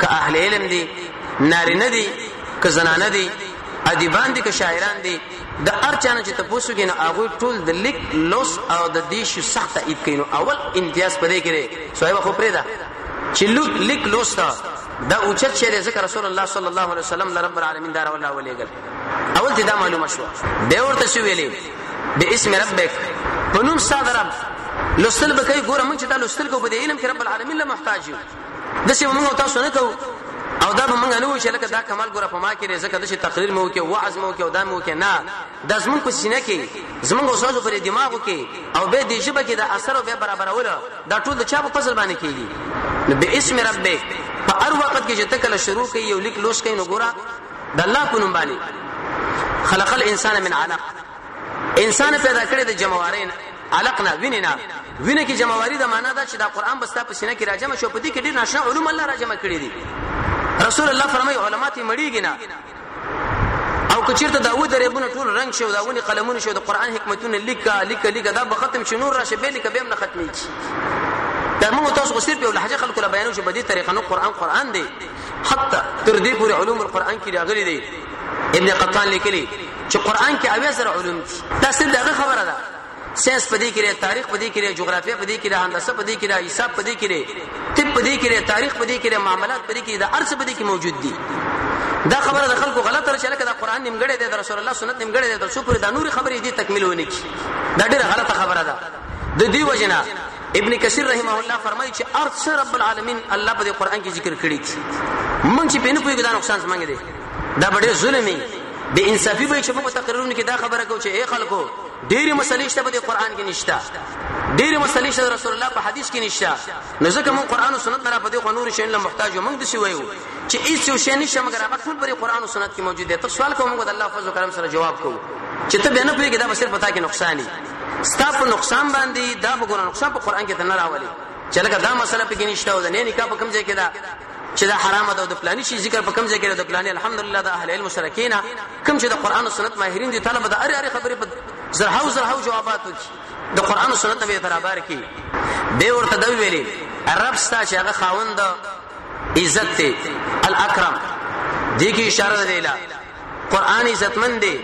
که اهل علم دي نارینه دي که زنانه دي ادیبان دي که شاعران دي د هر چا نه چې تپوس وکړي نو هغوی ټول د لیک لوست او د دې شي سخت تایید کوي نو اول امتیاز په دې کې دی صاحب خو پرېږده چې لیک لوست دا اوچت شی دی ځکه رسول الله صلی الله علیه وسلم له رب العالمین دار ولا ولېږل اول ته دا معلومه شو به ورته شو ویلې به اسم ربک په نوم ساده رب لوستل به کوي ګوره مونږ چې دا لوستل کوو په دې علم کې رب العالمین له محتاج یو د څه موږ تاسو نه کوو او دا به موږ نه وو چې لکه دا کمال ګره په ما کې رزق د شي تقریر مو کې وعظ مو کې او دا مو کې نه د زمون په سینه کې زمون اوسازو پر دماغ کې او به د ژبه کې د اثر او به برابرول دا ټول د چا په فضل باندې کیږي نو به اسم ربک په هر وخت کې چې تکل شروع کوي یو لیک لوس کوي نو ګوره د الله په نوم باندې خلق الانسان من علق انسان پیدا کړی د جموارې نه علق نه وینې نه وینې کې جمواري د معنا دا چې دا قران بس تاسو سینه کې راجم شو په دې کې ډېر نشه علوم الله راجم کړی دي رسول الله فرمایي علما ته مړیږي نه او کچیرته دا و درېبونه ټول رنگ شو دا ونی قلمونه شو د قران حکمتونه لیکه لیکه لیکه دا به ختم شي نور راشه به لیکه به هم نه ختمي کی دا موږ تاسو خو صرف یو لهجه خلکو لا بیانو چې په دې طریقه نو قران قران دی حتی تر دې پورې علوم القرآن کې راغلي دي ابن قطان لیکلی چې قران کې اویا زره علوم دي دا څه دغه خبره ده ساينس پدې کې لري تاریخ پدې کې لري جغرافیه پدې کې لري هندسه پدې کې لري حساب پدې کې لري طب پدې کې لري تاریخ پدې کې لري معاملات پدې کې لري دا ارڅ پدې کې موجود دي دا خبره د خلکو غلطه را چلکه دا قران نیمګړی دی د رسول الله سنت نیمګړی دی تر څو پر دا نور خبرې دي تکمیل ونه کی دا ډیره غلطه خبره ده د دې وجنه ابن کثیر رحمه الله فرمایي چې ارث رب العالمین الله په قران کې ذکر کړی دي مونږ چې په نه پوهیږو دا نقصان څنګه دی دا به ډېر ظلم وي بې انصافي به چې موږ تقریرونه کې دا خبره کوو چې اے خلکو ډېری مسلې شته په قرآن کې نشته ډېری مسلې شته رسول الله په حدیث کې نشته نو ځکه موږ قرآن او سنت نه په دې خو نور شي نه محتاج موږ د شي وایو چې هیڅ یو شی نشته مګر هغه ټول پر قرآن او سنت کې موجود دی ته سوال کوم موږ د الله فضل کرم سره جواب کوو چې ته به نه پوهېږې دا به صرف پتا کې نقصان دي ستا په نقصان باندې دا به ګوره نقصان په قرآن کې ته نه راولي چې لکه دا مسله پکې نشته او د نه نکاح په کوم ځای کې ده چې دا حرام ده او د پلاني شي ذکر په کوم ځای کې د پلاني الحمدلله د اهل علم سره کینا کوم چې د قران او سنت ماهرین دي طالب د اره اره خبرې په زرهاو زرهاو جوابات وکړي د قران او سنت به ترابار کی به ورته د ویلي رب ستا چې هغه خاوند عزت ته الاکرم دې کې اشاره ده قرآن عزتمن دی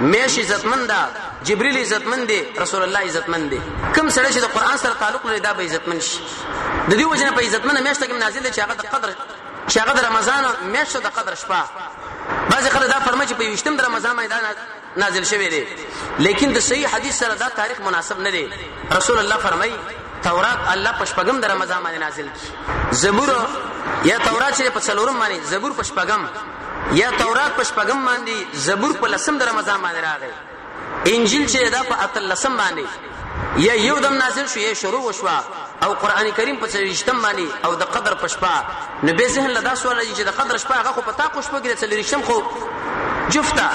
میش عزتمن ده جبريل عزتمن دی رسول الله عزتمن دی کوم سره چې د قرآن سره تعلق لري دا به عزتمن شي د دې وجنه په عزتمن میشت کې نازل دی چې هغه د قدر چې هغه د رمضان میاشت د قدر شپه بعض خلک دا فرمایي چې په یوشتم د رمضان باندې دا نازل شوی دی لیکن د صحیح حدیث سره دا تاریخ مناسب نه دی رسول الله فرمایي تورات الله پشپغم د رمضان باندې نازل کی زبور یا تورات چې په څلورم باندې زبور پشپغم یا تورات په شپږم باندې زبور په لسم د رمضان باندې راغی انجیل چې دا په اتلسم باندې یا یو دم نازل شو یا شروع وشو او قران کریم په څلورشتم باندې او د قدر په شپه نو به ذهن له دا سوال چې د قدر شپه هغه خو په تا خوشبو کې څلورشتم خو جفتا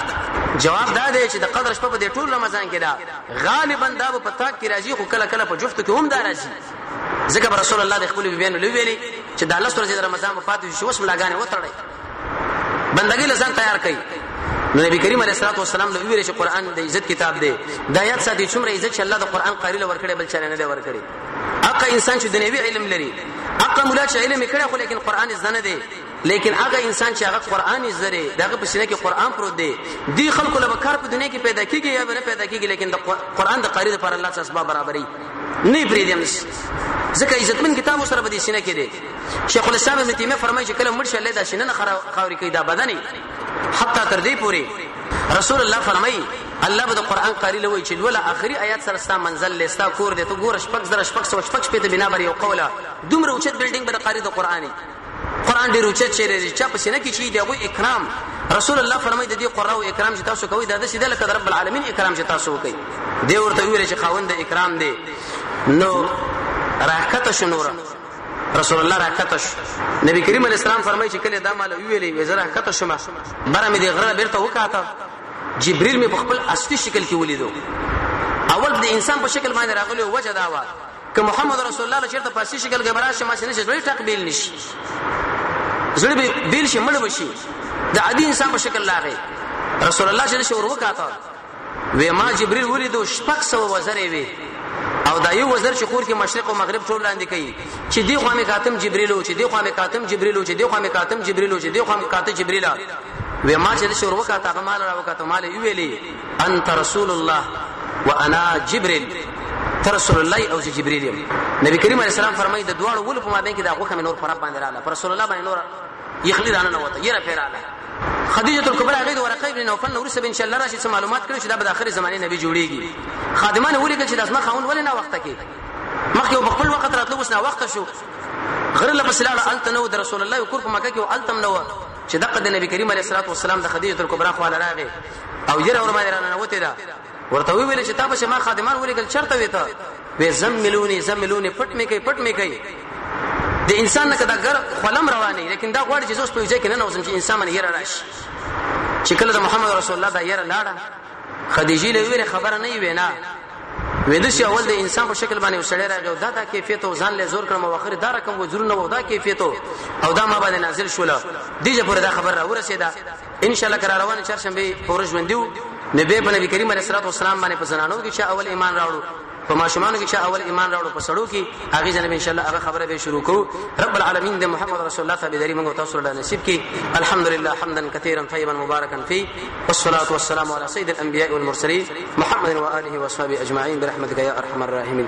جواب دا دی چې د قدر شپه په دې ټول رمضان کې دا غالبا دا په تاک کې راځي خو کله کله په جفتو کې هم دا راځي ځکه به رسول الله د خپل بیبیانو لوي ویلي چې دا لس ورځې د رمضان په پاتې شو اوس ملاګانې وتړئ بندګي لسان تیار کړئ نو نبی کریم علیه الصلاه والسلام له ویل چې قران د عزت کتاب دی د آیات ساتي څومره عزت چې الله د قران قاری له ورکړي بل چره نه دی ورکړي اقا انسان چې د نبی علم لري اقا مولا چې علم کړي خو لیکن قران زنه دی لیکن هغه انسان چې هغه قران زره دغه په سینه کې قران پروت دی دی خلکو له کار په دنیا کې پیدا کیږي یا نه پیدا کیږي لیکن د قران د قاری لپاره الله څخه اسباب برابرۍ نه پریدم ځکه عزتمن کتاب سره به دي سینه کې دي شیخ الاسلام ابن تیمیه فرمایي چې کله مرشد الله دا سینه نه خاوري کوي دا بدني حتی تر دې پوري رسول الله فرمایي الله به د قران قاری لوي چې ولا اخري آیات سره ستا منزل لستا کور دې ته ګور شپږ زره شپږ سو شپږ شپې ته بنا بر یو قوله دومره اوچت بلډینګ به د قاری د قران قران ډیر اوچت شی دی چې په سینه کې چی دی غو اکرام رسول الله فرمایي د دې قرا او اکرام چې تاسو کوي دا د سیده لکه رب العالمین اکرام چې تاسو کوي دی ورته ویل چې خاوند اکرام دی نو راکته شنوره رسول الله راکته شو نبی کریم علیه السلام فرمایي چې کله دا مال ویلې وې زره راکته شوم بره مې د غره بیرته وکاته جبريل مې په خپل اصلي شکل کې ولیدو اول د انسان په شکل باندې راغلی وجه دا و که محمد رسول الله له چیرته پاسې شکل کې براشي ما سینې زړه ټک بیل نشي زړه به بیل شي مړ بشي د عادي انسان په شکل لاغې رسول الله چې شور وکاته وې ما جبريل ولیدو شپږ سو وزرې وې او دا یو وزر چې خور کې مشرق او مغرب ټول لاندې کوي چې دی خو مې کاتم جبريل او چې دی خو مې کاتم جبريل او چې دی خو مې کاتم جبريل او چې دی خو مې کاتم جبريل وې ما چې شور وکاته هغه مال را وکاته مال ویلې انت رسول الله وانا جبريل ته رسول الله او زه جبريل يم نبی کریم علیه السلام فرمایي د دواړو ول په مابین کې دا غوخه مې نور پر رب باندې رااله پر رسول الله باندې نور یخلی دانه نه وته یره پیراله خدیجه الکبرى هغه د ورقه ابن نوفل نور سب ان شاء الله راشي څه معلومات کړی چې دا به اخر زمانه نبی جوړیږي خادمان ولې چې د اسما خاون ولې نه وخت کې مخکې په خپل وخت راتلو بس نه وخت شو غره له بس لاله الته نو د رسول الله کور په مکه کې او التم نو چې دغه د نبی کریم علیه الصلاه والسلام د خدیجه الکبرى خو راغی او یره ور باندې رانه وته دا ورته ویل چې تا به ما خادمان ولېګل چرته وې ته وې زم ملونی زم ملونی پټ مې کوي پټ مې کوي د انسان نه کدا ګر خلم رواني لیکن دا غوړ چې زوس په ځای کې نه نوسم چې انسان باندې یره راشي چې کله د محمد رسول الله دا یره لاړه خدیجه له ویره خبره نه وي نه وېد شي اول د انسان په شکل باندې وسړی راغی او دا د کیفیت او ځان له زور کړم او اخر دا رقم وزرونه ودا کیفیت او دا ما باندې نازل شول دیجه پر دا خبر را ورسېده ان شاء الله کرا روان چرشنبه پورش ژوندیو نبی په نبی کریم علیه الصلاه والسلام باندې په زنانو کې چې اول ایمان راوړو په ماشومانو کې چې اول ایمان راوړو په سړو کې هغه جنب ان شاء الله هغه خبره به شروع کو رب العالمین د محمد رسول الله صلی الله علیه وسلم تاسو له نصیب کې الحمدلله حمدا كثيرا طيبا مباركا فيه والصلاه والسلام على سيد الانبياء والمرسلين محمد واله وصحبه اجمعين برحمتك يا ارحم الراحمين